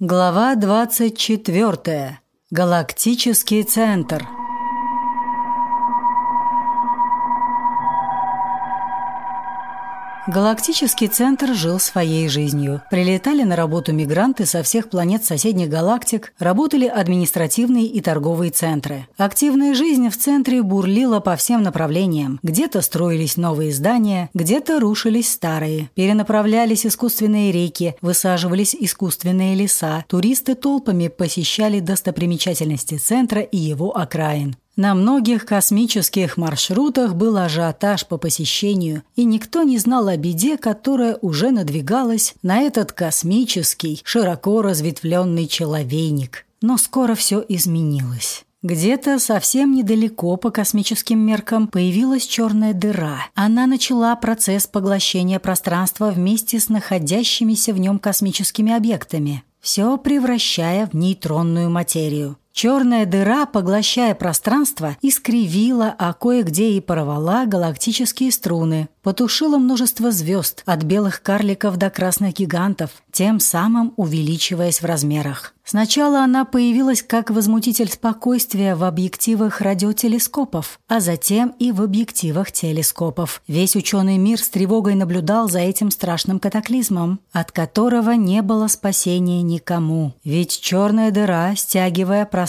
Глава 24. Галактический центр. Галактический центр жил своей жизнью. Прилетали на работу мигранты со всех планет соседних галактик, работали административные и торговые центры. Активная жизнь в центре бурлила по всем направлениям. Где-то строились новые здания, где-то рушились старые. Перенаправлялись искусственные реки, высаживались искусственные леса. Туристы толпами посещали достопримечательности центра и его окраин. На многих космических маршрутах был ажиотаж по посещению, и никто не знал о беде, которая уже надвигалась на этот космический, широко разветвленный человейник. Но скоро все изменилось. Где-то совсем недалеко по космическим меркам появилась черная дыра. Она начала процесс поглощения пространства вместе с находящимися в нем космическими объектами, все превращая в нейтронную материю. Черная дыра, поглощая пространство, искривила, а кое-где и порвала галактические струны, потушила множество звезд, от белых карликов до красных гигантов, тем самым увеличиваясь в размерах. Сначала она появилась как возмутитель спокойствия в объективах радиотелескопов, а затем и в объективах телескопов. Весь ученый мир с тревогой наблюдал за этим страшным катаклизмом, от которого не было спасения никому. Ведь черная дыра, стягивая пространство,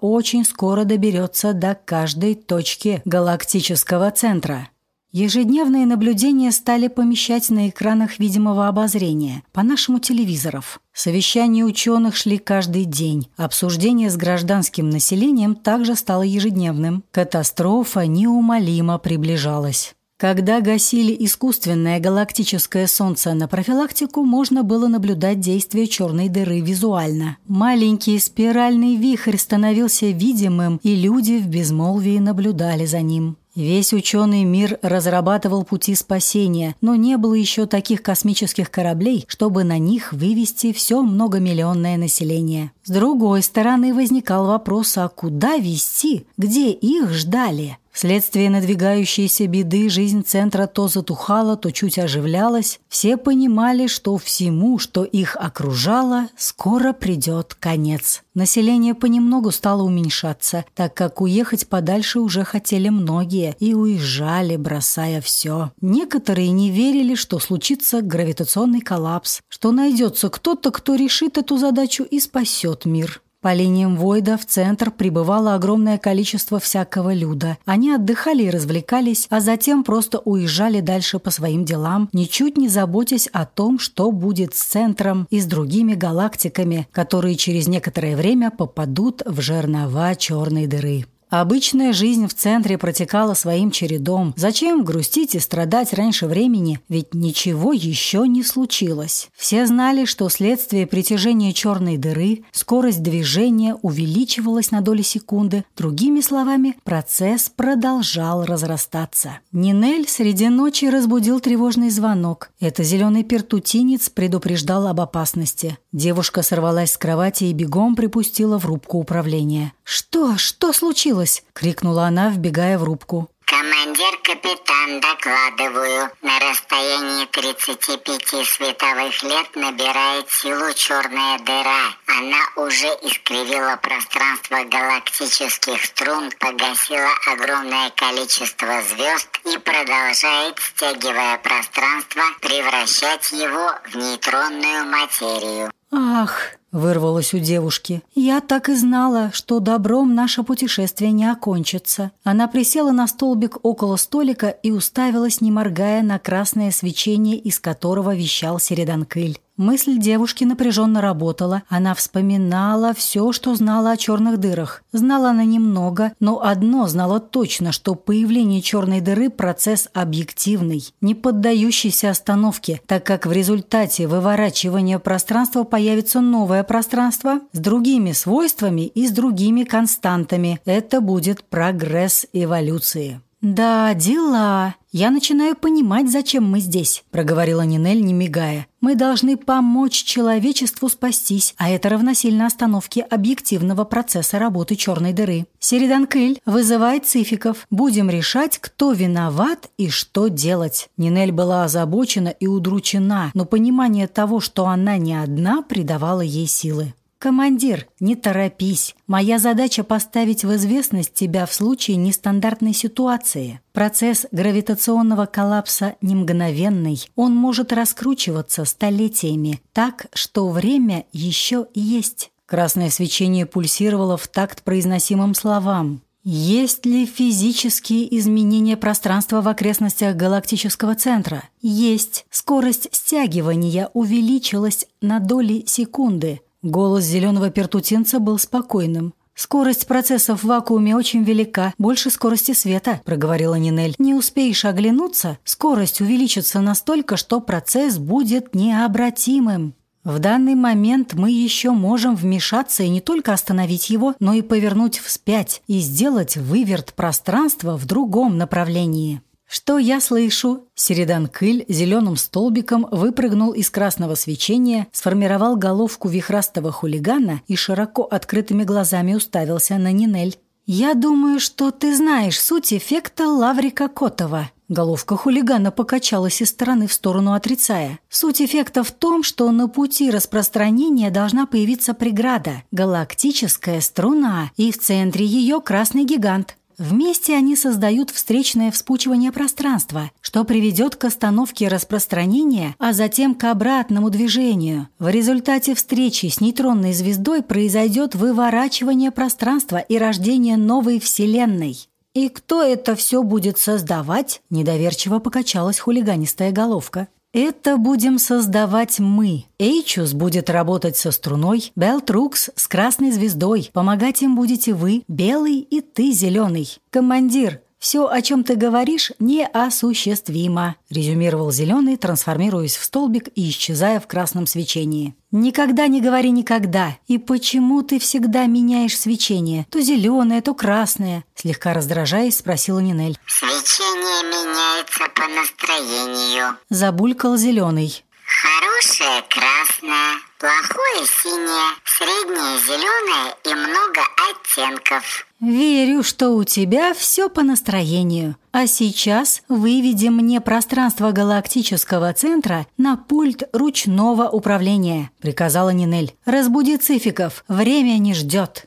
очень скоро доберется до каждой точки галактического центра. Ежедневные наблюдения стали помещать на экранах видимого обозрения, по-нашему телевизоров. Совещания ученых шли каждый день. Обсуждение с гражданским населением также стало ежедневным. Катастрофа неумолимо приближалась. Когда гасили искусственное галактическое солнце на профилактику, можно было наблюдать действие черной дыры визуально. Маленький спиральный вихрь становился видимым, и люди в безмолвии наблюдали за ним. Весь ученый мир разрабатывал пути спасения, но не было еще таких космических кораблей, чтобы на них вывести все многомиллионное население. С другой стороны возникал вопрос, а куда вести, где их ждали? Вследствие надвигающейся беды жизнь центра то затухала, то чуть оживлялась. Все понимали, что всему, что их окружало, скоро придет конец. Население понемногу стало уменьшаться, так как уехать подальше уже хотели многие и уезжали, бросая все. Некоторые не верили, что случится гравитационный коллапс, что найдется кто-то, кто решит эту задачу и спасет мир. По линиям Войда в центр прибывало огромное количество всякого люда. Они отдыхали и развлекались, а затем просто уезжали дальше по своим делам, ничуть не заботясь о том, что будет с центром и с другими галактиками, которые через некоторое время попадут в жернова черной дыры. Обычная жизнь в центре протекала своим чередом. Зачем грустить и страдать раньше времени? Ведь ничего еще не случилось. Все знали, что следствие притяжения черной дыры, скорость движения увеличивалась на доли секунды. Другими словами, процесс продолжал разрастаться. Нинель среди ночи разбудил тревожный звонок. Это зеленый пертутинец предупреждал об опасности. Девушка сорвалась с кровати и бегом припустила в рубку управления. «Что? Что случилось?» – крикнула она, вбегая в рубку. «Командир-капитан, докладываю. На расстоянии 35 световых лет набирает силу черная дыра. Она уже искривила пространство галактических струн, погасила огромное количество звезд и продолжает, стягивая пространство, превращать его в нейтронную материю. «Ах!» – вырвалось у девушки. «Я так и знала, что добром наше путешествие не окончится». Она присела на столбик около столика и уставилась, не моргая, на красное свечение, из которого вещал Середанкыль. Мысль девушки напряженно работала. Она вспоминала все, что знала о черных дырах. Знала она немного, но одно знала точно, что появление черной дыры – процесс объективный, не поддающийся остановке, так как в результате выворачивания пространства появится новое пространство с другими свойствами и с другими константами. Это будет прогресс эволюции. «Да, дела. Я начинаю понимать, зачем мы здесь», – проговорила Нинель, не мигая. «Мы должны помочь человечеству спастись, а это равносильно остановке объективного процесса работы черной дыры. Середан Кыль, вызывай цификов. Будем решать, кто виноват и что делать». Нинель была озабочена и удручена, но понимание того, что она не одна, придавало ей силы. «Командир, не торопись. Моя задача поставить в известность тебя в случае нестандартной ситуации. Процесс гравитационного коллапса не мгновенный. Он может раскручиваться столетиями, так, что время еще есть». Красное свечение пульсировало в такт произносимым словам. Есть ли физические изменения пространства в окрестностях галактического центра? Есть. Скорость стягивания увеличилась на доли секунды – Голос зеленого пертутинца был спокойным. «Скорость процессов в вакууме очень велика, больше скорости света», – проговорила Нинель. «Не успеешь оглянуться, скорость увеличится настолько, что процесс будет необратимым». В данный момент мы еще можем вмешаться и не только остановить его, но и повернуть вспять и сделать выверт пространства в другом направлении. «Что я слышу?» Середан Кыль зеленым столбиком выпрыгнул из красного свечения, сформировал головку вихрастого хулигана и широко открытыми глазами уставился на Нинель. «Я думаю, что ты знаешь суть эффекта Лаврика Котова». Головка хулигана покачалась из стороны в сторону, отрицая. Суть эффекта в том, что на пути распространения должна появиться преграда – галактическая струна, и в центре ее красный гигант. Вместе они создают встречное вспучивание пространства, что приведет к остановке распространения, а затем к обратному движению. В результате встречи с нейтронной звездой произойдет выворачивание пространства и рождение новой Вселенной. «И кто это все будет создавать?» – недоверчиво покачалась хулиганистая головка. Это будем создавать мы. Эйчус будет работать со струной, Белтрукс с красной звездой. Помогать им будете вы, белый и ты, зеленый. Командир, «Все, о чем ты говоришь, неосуществимо», – резюмировал Зеленый, трансформируясь в столбик и исчезая в красном свечении. «Никогда не говори никогда. И почему ты всегда меняешь свечение? То зеленое, то красное?» Слегка раздражаясь, спросила Нинель. «Свечение меняется по настроению», – забулькал Зеленый. Хорошее красное, плохое синее, среднее зеленое и много оттенков. «Верю, что у тебя все по настроению. А сейчас выведи мне пространство галактического центра на пульт ручного управления», — приказала Нинель. «Разбуди цификов, время не ждет».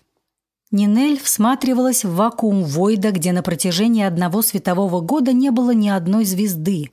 Нинель всматривалась в вакуум Войда, где на протяжении одного светового года не было ни одной звезды.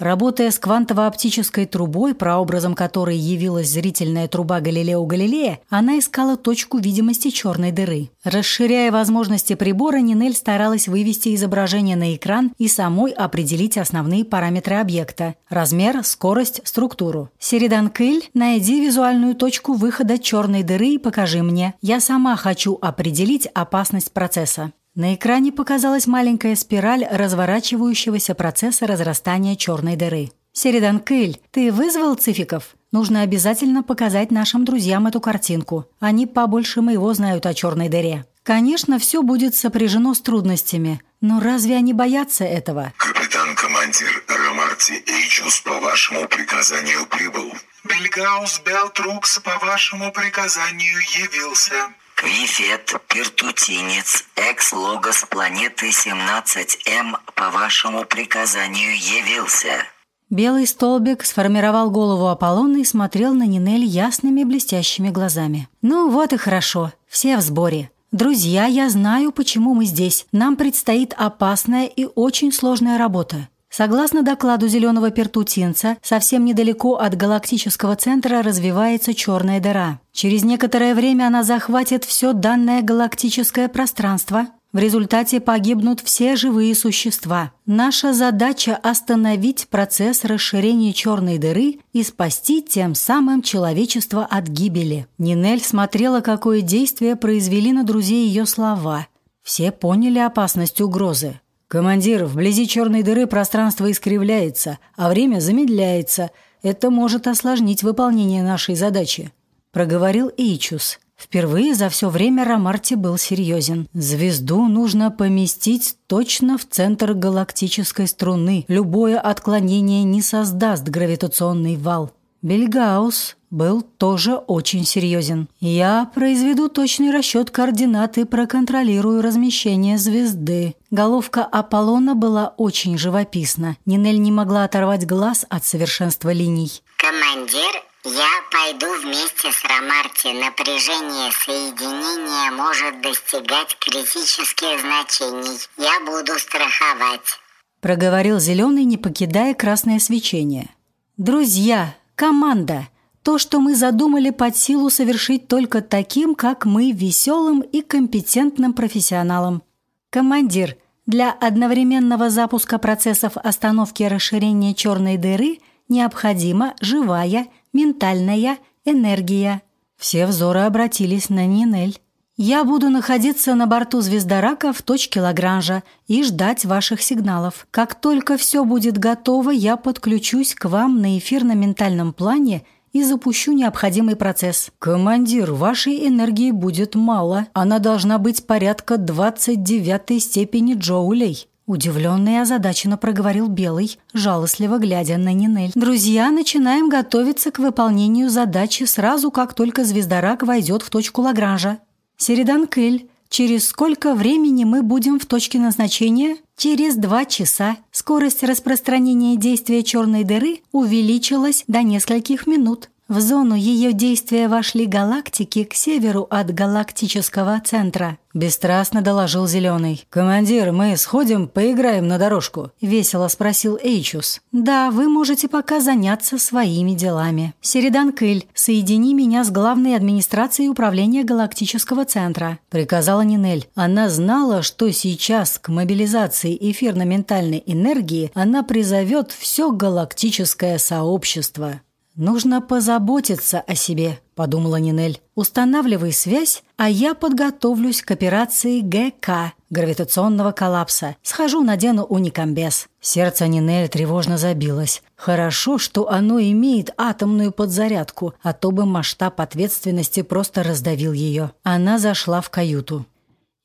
Работая с квантово-оптической трубой, прообразом которой явилась зрительная труба Галилео Галилея, она искала точку видимости черной дыры. Расширяя возможности прибора, Нинель старалась вывести изображение на экран и самой определить основные параметры объекта – размер, скорость, структуру. Середан Кыль, найди визуальную точку выхода черной дыры и покажи мне. Я сама хочу определить опасность процесса. На экране показалась маленькая спираль разворачивающегося процесса разрастания черной дыры. «Середан Кыль, ты вызвал цификов? Нужно обязательно показать нашим друзьям эту картинку. Они побольше моего знают о черной дыре». Конечно, все будет сопряжено с трудностями, но разве они боятся этого? Капитан-командир Ромарти Эйчус по вашему приказанию прибыл. Бельгаус Белтрукс по вашему приказанию явился. Квифет, Пертутинец, экс-логос планеты 17М по вашему приказанию явился. Белый столбик сформировал голову Аполлона и смотрел на Нинель ясными блестящими глазами. «Ну вот и хорошо, все в сборе. Друзья, я знаю, почему мы здесь. Нам предстоит опасная и очень сложная работа. Согласно докладу зеленого пертутинца, совсем недалеко от галактического центра развивается черная дыра. Через некоторое время она захватит все данное галактическое пространство. В результате погибнут все живые существа. Наша задача – остановить процесс расширения черной дыры и спасти тем самым человечество от гибели. Нинель смотрела, какое действие произвели на друзей ее слова. Все поняли опасность угрозы. «Командир, вблизи черной дыры пространство искривляется, а время замедляется. Это может осложнить выполнение нашей задачи», – проговорил Эйчус. Впервые за все время Ромарти был серьезен. Звезду нужно поместить точно в центр галактической струны. Любое отклонение не создаст гравитационный вал. Бельгаус был тоже очень серьезен. «Я произведу точный расчет координат и проконтролирую размещение звезды». Головка Аполлона была очень живописна. Нинель не могла оторвать глаз от совершенства линий. Командир, я пойду вместе с Ромарти. Напряжение соединения может достигать критических значений. Я буду страховать. Проговорил Зеленый, не покидая красное свечение. «Друзья, команда!» То, что мы задумали под силу совершить только таким, как мы, веселым и компетентным профессионалам. Командир, для одновременного запуска процессов остановки расширения черной дыры необходима живая ментальная энергия. Все взоры обратились на Нинель. Я буду находиться на борту звездорака в точке Лагранжа и ждать ваших сигналов. Как только все будет готово, я подключусь к вам на эфирно-ментальном плане – и запущу необходимый процесс. Командир, вашей энергии будет мало. Она должна быть порядка 29 степени джоулей. Удивленно и озадаченно проговорил Белый, жалостливо глядя на Нинель. «Друзья, начинаем готовиться к выполнению задачи сразу, как только звездорак войдет в точку Лагранжа. Середан Кель, через сколько времени мы будем в точке назначения?» Через два часа скорость распространения действия черной дыры увеличилась до нескольких минут. В зону ее действия вошли галактики к северу от галактического центра. Бесстрастно доложил Зеленый. «Командир, мы сходим, поиграем на дорожку?» Весело спросил Эйчус. «Да, вы можете пока заняться своими делами. Середан Кыль, соедини меня с главной администрацией управления галактического центра», приказала Нинель. Она знала, что сейчас к мобилизации эфирно-ментальной энергии она призовет все галактическое сообщество. «Нужно позаботиться о себе», – подумала Нинель. «Устанавливай связь, а я подготовлюсь к операции ГК – гравитационного коллапса. Схожу, надену уникамбез». Сердце Нинель тревожно забилось. Хорошо, что оно имеет атомную подзарядку, а то бы масштаб ответственности просто раздавил ее. Она зашла в каюту.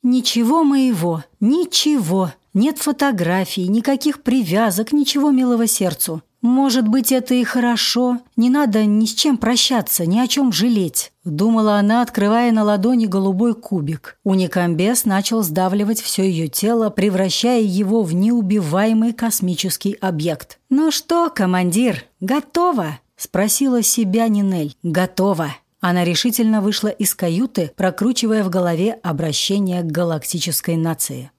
«Ничего моего, ничего. Нет фотографий, никаких привязок, ничего милого сердцу. «Может быть, это и хорошо. Не надо ни с чем прощаться, ни о чем жалеть», — думала она, открывая на ладони голубой кубик. Уникамбес начал сдавливать все ее тело, превращая его в неубиваемый космический объект. «Ну что, командир, готово?» — спросила себя Нинель. «Готово». Она решительно вышла из каюты, прокручивая в голове обращение к галактической нации.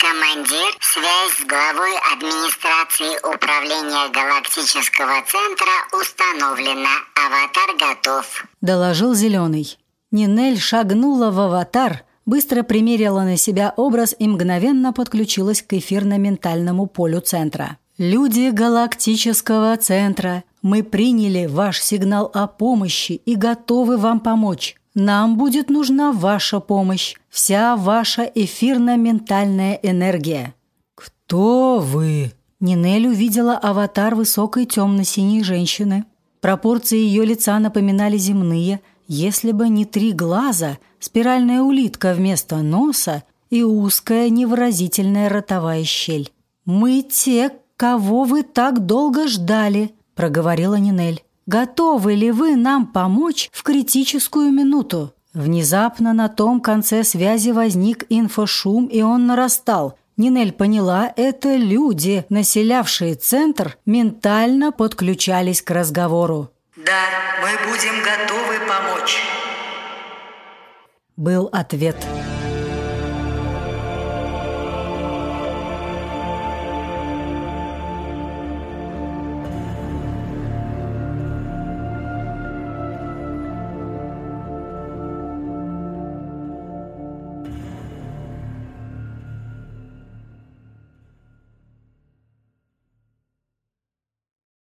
Командир, связь с главой администрации управления галактического центра установлена. Аватар готов. Доложил Зеленый. Нинель шагнула в аватар, быстро примерила на себя образ и мгновенно подключилась к эфирно-ментальному полю центра. «Люди галактического центра, мы приняли ваш сигнал о помощи и готовы вам помочь. Нам будет нужна ваша помощь, вся ваша эфирно-ментальная энергия». «Кто вы?» Нинель увидела аватар высокой темно-синей женщины. Пропорции ее лица напоминали земные, если бы не три глаза, спиральная улитка вместо носа и узкая невыразительная ротовая щель. «Мы те, кого вы так долго ждали», — проговорила Нинель. Готовы ли вы нам помочь в критическую минуту? Внезапно на том конце связи возник инфошум, и он нарастал. Нинель поняла, это люди, населявшие центр, ментально подключались к разговору. «Да, мы будем готовы помочь», был ответ.